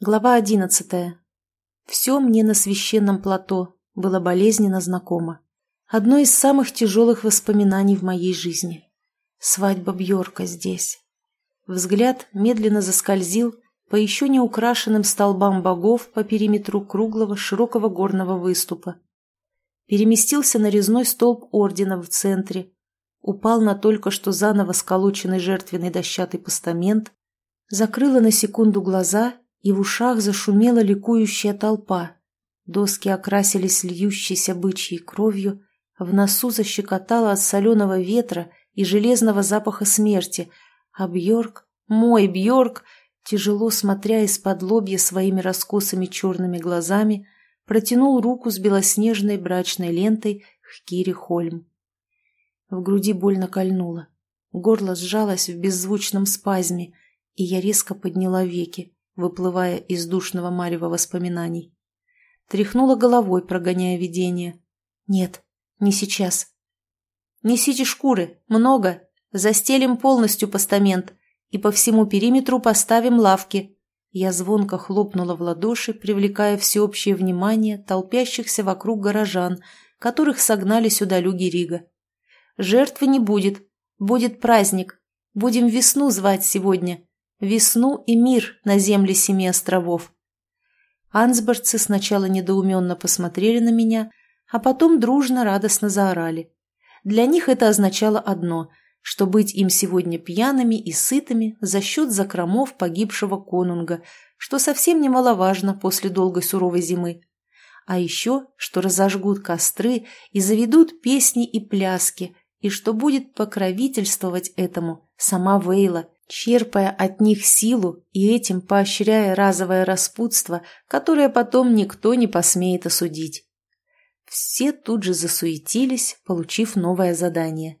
Глава одиннадцатая. Все мне на священном плато было болезненно знакомо. Одно из самых тяжелых воспоминаний в моей жизни. Свадьба Бьорка здесь. Взгляд медленно заскользил по еще не украшенным столбам богов по периметру круглого широкого горного выступа. Переместился на резной столб ордена в центре, упал на только что заново сколоченный жертвенный дощатый постамент, закрыла на секунду глаза и в ушах зашумела ликующая толпа. Доски окрасились льющейся бычьей кровью, в носу защекотало от соленого ветра и железного запаха смерти, а Бьорк, мой Бьорк, тяжело смотря из-под лобья своими раскосыми черными глазами, протянул руку с белоснежной брачной лентой к Кире Хольм. В груди больно кольнуло. Горло сжалось в беззвучном спазме, и я резко подняла веки выплывая из душного марева воспоминаний. Тряхнула головой, прогоняя видение. «Нет, не сейчас». «Несите шкуры, много, застелим полностью постамент и по всему периметру поставим лавки». Я звонко хлопнула в ладоши, привлекая всеобщее внимание толпящихся вокруг горожан, которых согнали сюда люги Рига. «Жертвы не будет, будет праздник, будем весну звать сегодня» весну и мир на земле семи островов. Ансбордцы сначала недоуменно посмотрели на меня, а потом дружно радостно заорали. Для них это означало одно – что быть им сегодня пьяными и сытыми за счет закромов погибшего конунга, что совсем немаловажно после долгой суровой зимы. А еще, что разожгут костры и заведут песни и пляски, и что будет покровительствовать этому сама Вейла – черпая от них силу и этим поощряя разовое распутство, которое потом никто не посмеет осудить. Все тут же засуетились, получив новое задание.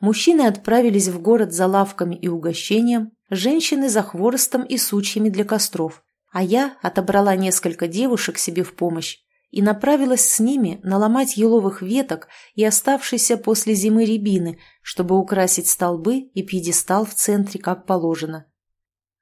Мужчины отправились в город за лавками и угощением, женщины за хворостом и сучьями для костров, а я отобрала несколько девушек себе в помощь и направилась с ними наломать еловых веток и оставшейся после зимы рябины, чтобы украсить столбы и пьедестал в центре, как положено.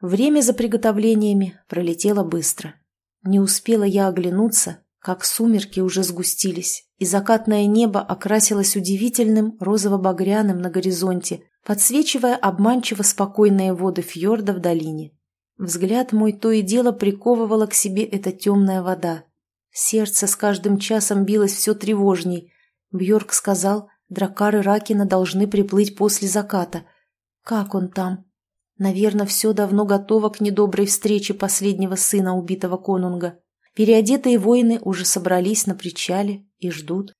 Время за приготовлениями пролетело быстро. Не успела я оглянуться, как сумерки уже сгустились, и закатное небо окрасилось удивительным розово-багряным на горизонте, подсвечивая обманчиво спокойные воды фьорда в долине. Взгляд мой то и дело приковывала к себе эта темная вода, Сердце с каждым часом билось все тревожней. Бьорк сказал, дракары Ракина должны приплыть после заката. Как он там? Наверное, все давно готово к недоброй встрече последнего сына убитого конунга. Переодетые воины уже собрались на причале и ждут.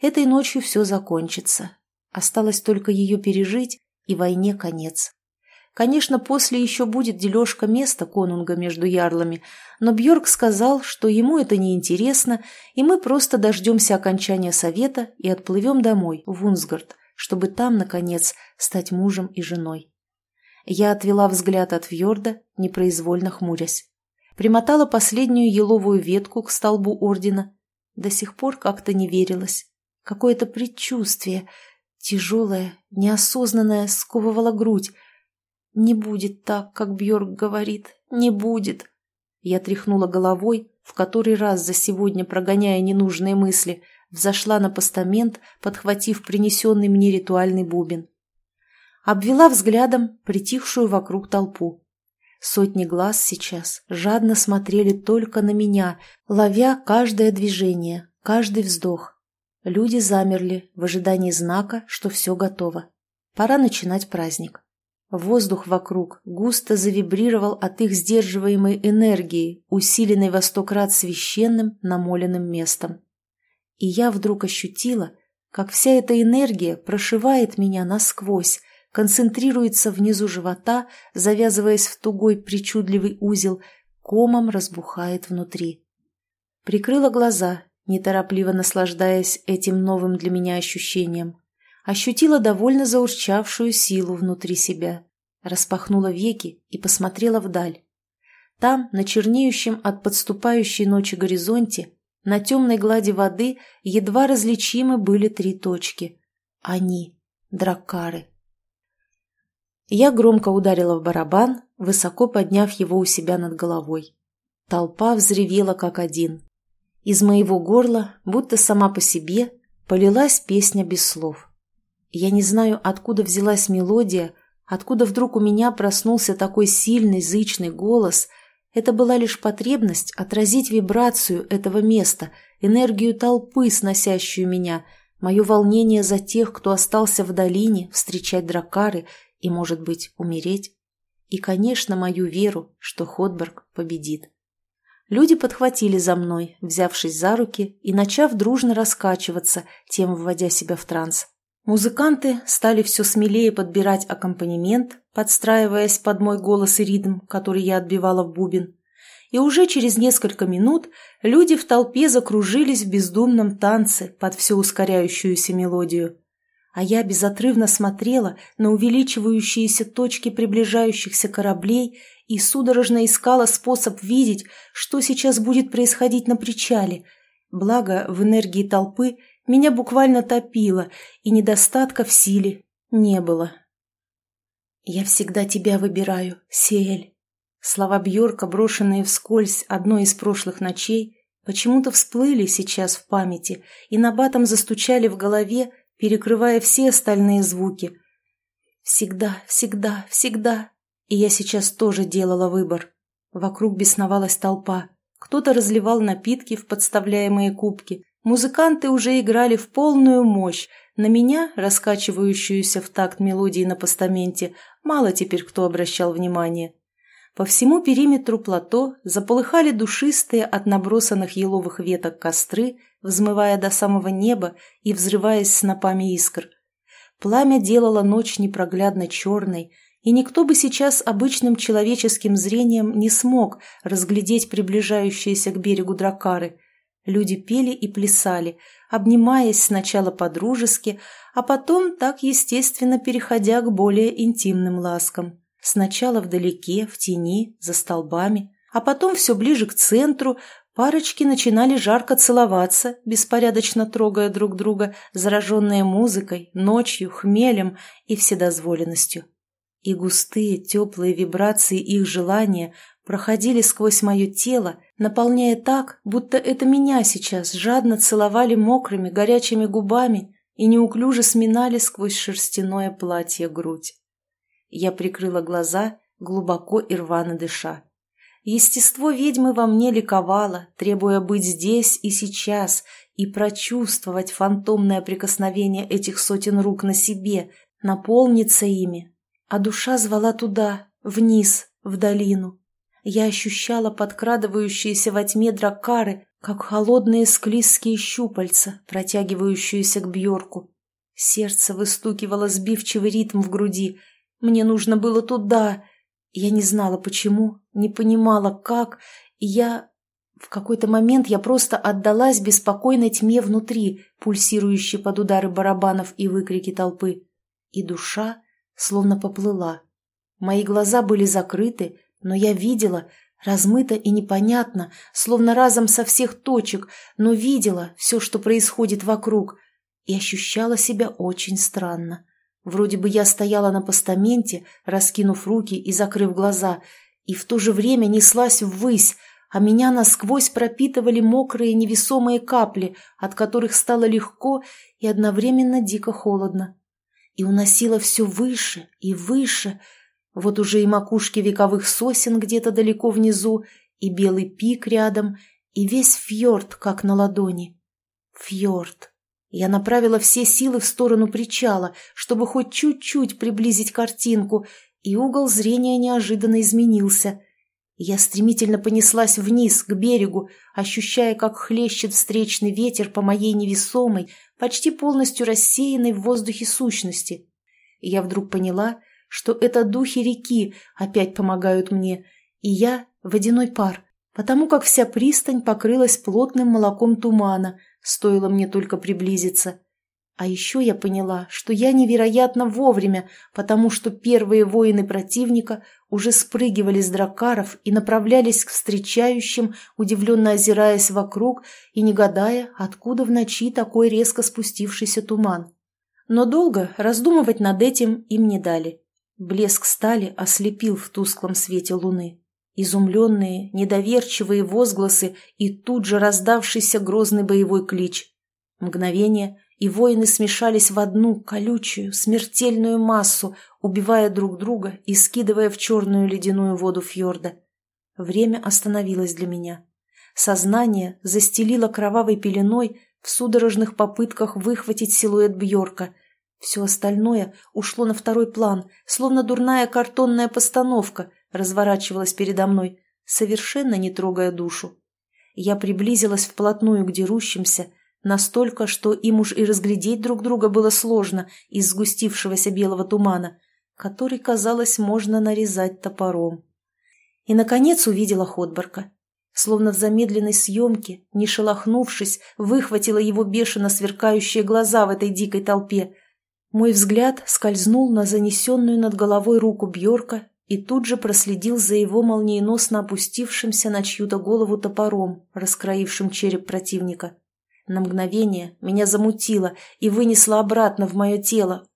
Этой ночью все закончится. Осталось только ее пережить, и войне конец. Конечно, после еще будет дележка места конунга между ярлами, но Бьорк сказал, что ему это не интересно, и мы просто дождемся окончания совета и отплывем домой, в Унсгард, чтобы там, наконец, стать мужем и женой. Я отвела взгляд от Вьорда, непроизвольно хмурясь. Примотала последнюю еловую ветку к столбу ордена. До сих пор как-то не верилось. Какое-то предчувствие, тяжелое, неосознанное, сковывало грудь, «Не будет так, как Бьорк говорит, не будет!» Я тряхнула головой, в который раз за сегодня прогоняя ненужные мысли, взошла на постамент, подхватив принесенный мне ритуальный бубен. Обвела взглядом притихшую вокруг толпу. Сотни глаз сейчас жадно смотрели только на меня, ловя каждое движение, каждый вздох. Люди замерли в ожидании знака, что все готово. Пора начинать праздник. Воздух вокруг густо завибрировал от их сдерживаемой энергии, усиленной во сто крат священным намоленным местом. И я вдруг ощутила, как вся эта энергия прошивает меня насквозь, концентрируется внизу живота, завязываясь в тугой причудливый узел, комом разбухает внутри. Прикрыла глаза, неторопливо наслаждаясь этим новым для меня ощущением ощутила довольно заурчавшую силу внутри себя, распахнула веки и посмотрела вдаль. Там, на чернеющем от подступающей ночи горизонте, на темной глади воды едва различимы были три точки. Они — драккары. Я громко ударила в барабан, высоко подняв его у себя над головой. Толпа взревела как один. Из моего горла, будто сама по себе, полилась песня без слов. Я не знаю, откуда взялась мелодия, откуда вдруг у меня проснулся такой сильный, зычный голос. Это была лишь потребность отразить вибрацию этого места, энергию толпы, сносящую меня, мое волнение за тех, кто остался в долине встречать дракары и, может быть, умереть. И, конечно, мою веру, что Ходберг победит. Люди подхватили за мной, взявшись за руки и начав дружно раскачиваться, тем вводя себя в транс. Музыканты стали все смелее подбирать аккомпанемент, подстраиваясь под мой голос и ритм, который я отбивала в бубен. И уже через несколько минут люди в толпе закружились в бездумном танце под всю ускоряющуюся мелодию. А я безотрывно смотрела на увеличивающиеся точки приближающихся кораблей и судорожно искала способ видеть, что сейчас будет происходить на причале. Благо, в энергии толпы меня буквально топило, и недостатка в силе не было. «Я всегда тебя выбираю, Сиэль». Слова Бьорка, брошенные вскользь одной из прошлых ночей, почему-то всплыли сейчас в памяти и набатом застучали в голове, перекрывая все остальные звуки. «Всегда, всегда, всегда и я сейчас тоже делала выбор. Вокруг бесновалась толпа. Кто-то разливал напитки в подставляемые кубки. Музыканты уже играли в полную мощь. На меня, раскачивающуюся в такт мелодии на постаменте, мало теперь кто обращал внимание. По всему периметру плато заполыхали душистые от набросанных еловых веток костры, взмывая до самого неба и взрываясь снопами искр. Пламя делало ночь непроглядно черной, и никто бы сейчас обычным человеческим зрением не смог разглядеть приближающиеся к берегу дракары. Люди пели и плясали, обнимаясь сначала по-дружески, а потом так естественно переходя к более интимным ласкам. Сначала вдалеке, в тени, за столбами, а потом все ближе к центру, парочки начинали жарко целоваться, беспорядочно трогая друг друга, зараженные музыкой, ночью, хмелем и вседозволенностью и густые теплые вибрации их желания проходили сквозь мое тело, наполняя так, будто это меня сейчас жадно целовали мокрыми горячими губами и неуклюже сминали сквозь шерстяное платье грудь. Я прикрыла глаза, глубоко и рвано дыша. Естество ведьмы во мне ликовало, требуя быть здесь и сейчас и прочувствовать фантомное прикосновение этих сотен рук на себе, наполниться ими, а душа звала туда, вниз, в долину. Я ощущала подкрадывающиеся во тьме дракары, как холодные склизкие щупальца, протягивающиеся к Бьорку. Сердце выстукивало сбивчивый ритм в груди. Мне нужно было туда. Я не знала, почему, не понимала, как, и я... В какой-то момент я просто отдалась беспокойной тьме внутри, пульсирующей под удары барабанов и выкрики толпы. И душа словно поплыла. Мои глаза были закрыты, но я видела, размыто и непонятно, словно разом со всех точек, но видела все, что происходит вокруг, и ощущала себя очень странно. Вроде бы я стояла на постаменте, раскинув руки и закрыв глаза, и в то же время неслась ввысь, а меня насквозь пропитывали мокрые невесомые капли, от которых стало легко и одновременно дико холодно и уносила все выше и выше. Вот уже и макушки вековых сосен где-то далеко внизу, и белый пик рядом, и весь фьорд, как на ладони. Фьорд. Я направила все силы в сторону причала, чтобы хоть чуть-чуть приблизить картинку, и угол зрения неожиданно изменился. Я стремительно понеслась вниз, к берегу, ощущая, как хлещет встречный ветер по моей невесомой, почти полностью рассеянной в воздухе сущности. Я вдруг поняла, что это духи реки опять помогают мне, и я — водяной пар, потому как вся пристань покрылась плотным молоком тумана, стоило мне только приблизиться. А еще я поняла, что я невероятно вовремя, потому что первые воины противника уже спрыгивали с дракаров и направлялись к встречающим, удивленно озираясь вокруг и не гадая, откуда в ночи такой резко спустившийся туман. Но долго раздумывать над этим им не дали. Блеск стали ослепил в тусклом свете луны. Изумленные, недоверчивые возгласы и тут же раздавшийся грозный боевой клич. Мгновение, и воины смешались в одну колючую, смертельную массу, убивая друг друга и скидывая в черную ледяную воду фьорда. Время остановилось для меня. Сознание застелило кровавой пеленой в судорожных попытках выхватить силуэт Бьорка. Все остальное ушло на второй план, словно дурная картонная постановка разворачивалась передо мной, совершенно не трогая душу. Я приблизилась вплотную к дерущимся, настолько, что им уж и разглядеть друг друга было сложно из сгустившегося белого тумана, который, казалось, можно нарезать топором. И, наконец, увидела Ходборка словно в замедленной съемке, не шелохнувшись, выхватила его бешено сверкающие глаза в этой дикой толпе. Мой взгляд скользнул на занесенную над головой руку Бьорка и тут же проследил за его молниеносно опустившимся на чью-то голову топором, раскроившим череп противника. На мгновение меня замутило и вынесло обратно в мое тело,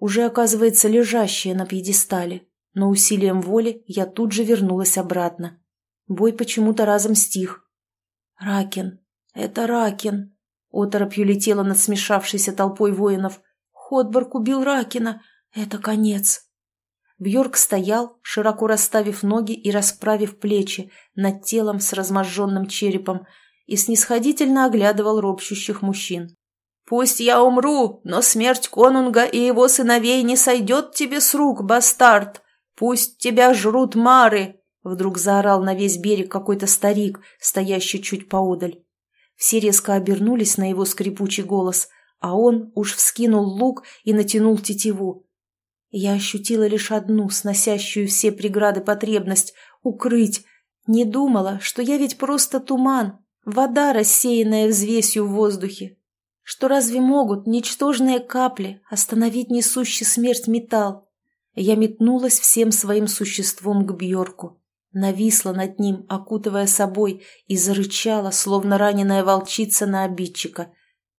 уже, оказывается, лежащее на пьедестале, но усилием воли я тут же вернулась обратно. Бой почему-то разом стих. «Ракен! Это Ракен!» Оторопью летела над смешавшейся толпой воинов. «Ходборг убил Ракена! Это конец!» Бьорк стоял, широко расставив ноги и расправив плечи над телом с разможженным черепом и снисходительно оглядывал ропщущих мужчин. «Пусть я умру, но смерть конунга и его сыновей не сойдет тебе с рук, бастард! Пусть тебя жрут мары, Вдруг заорал на весь берег какой-то старик, стоящий чуть поодаль. Все резко обернулись на его скрипучий голос, а он уж вскинул лук и натянул тетиву. Я ощутила лишь одну, сносящую все преграды потребность — укрыть. Не думала, что я ведь просто туман, вода, рассеянная взвесью в воздухе. Что разве могут ничтожные капли остановить несущий смерть металл? Я метнулась всем своим существом к Бьорку нависла над ним, окутывая собой, и зарычала, словно раненая волчица на обидчика,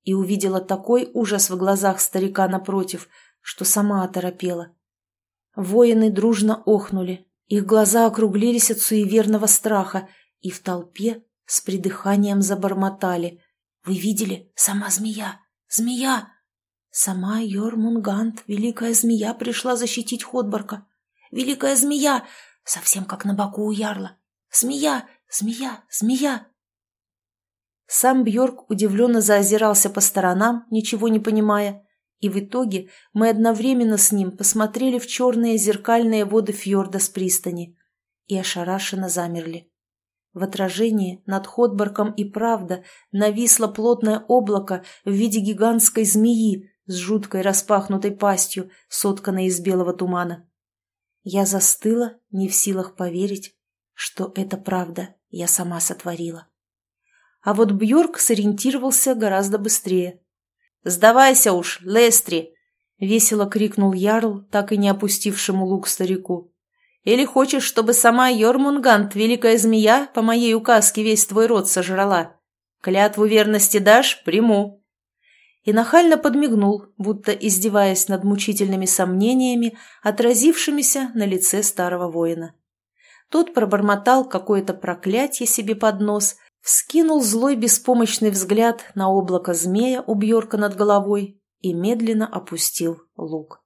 и увидела такой ужас в глазах старика напротив, что сама оторопела. Воины дружно охнули, их глаза округлились от суеверного страха, и в толпе с придыханием забормотали. «Вы видели? Сама змея! Змея!» Сама Йормунгант, великая змея, пришла защитить Ходборка. «Великая змея! совсем как на боку у ярла. «Змея! Змея! Змея!» Сам Бьорк удивленно заозирался по сторонам, ничего не понимая, и в итоге мы одновременно с ним посмотрели в черные зеркальные воды фьорда с пристани и ошарашенно замерли. В отражении над Ходборком и правда нависло плотное облако в виде гигантской змеи с жуткой распахнутой пастью, сотканной из белого тумана. Я застыла, не в силах поверить, что это правда я сама сотворила. А вот Бьорк сориентировался гораздо быстрее. «Сдавайся уж, Лестри!» — весело крикнул Ярл, так и не опустившему лук старику. «Или хочешь, чтобы сама Йормунгант, великая змея, по моей указке весь твой род сожрала? Клятву верности дашь? Приму!» и нахально подмигнул, будто издеваясь над мучительными сомнениями, отразившимися на лице старого воина. Тот пробормотал какое-то проклятие себе под нос, вскинул злой беспомощный взгляд на облако змея у Бьорка над головой и медленно опустил лук.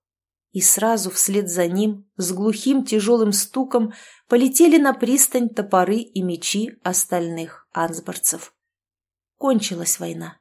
И сразу вслед за ним, с глухим тяжелым стуком, полетели на пристань топоры и мечи остальных ансборцев. Кончилась война.